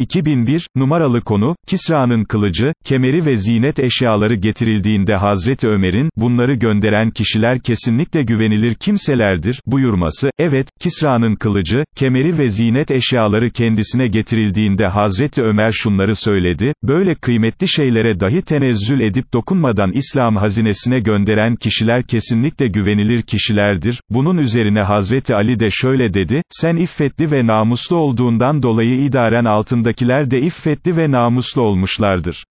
2001, numaralı konu, Kisra'nın kılıcı, kemeri ve zinet eşyaları getirildiğinde Hazreti Ömer'in, bunları gönderen kişiler kesinlikle güvenilir kimselerdir, buyurması, evet, Kisra'nın kılıcı, kemeri ve zinet eşyaları kendisine getirildiğinde Hazreti Ömer şunları söyledi, böyle kıymetli şeylere dahi tenezzül edip dokunmadan İslam hazinesine gönderen kişiler kesinlikle güvenilir kişilerdir, bunun üzerine Hazreti Ali de şöyle dedi, sen iffetli ve namuslu olduğundan dolayı idaren altındakiler de iffetli ve namuslu olmuşlardır.